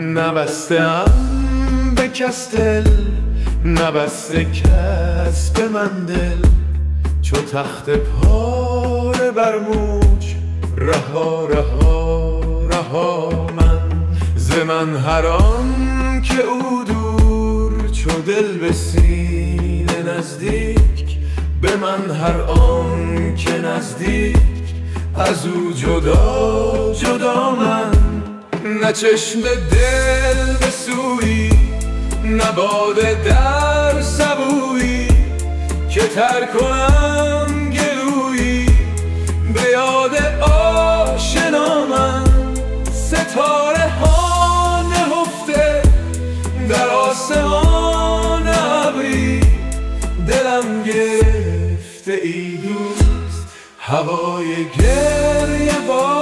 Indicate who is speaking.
Speaker 1: نبستم به کس دل نبسته کس به من دل. چو تخت پاره بر موج رها رها رها من. ز من هر که او دور چو دل به سینه نزدیک. به من هر آن که نزدیک از او جدا جدا من. نه چشم دل به سوی نه باده در سبویی که تر کنم گلویی. به یاد آشنا من ستاره ها نهفته در آسمان ابری. دلم گرفته ای دوست هوای گریه با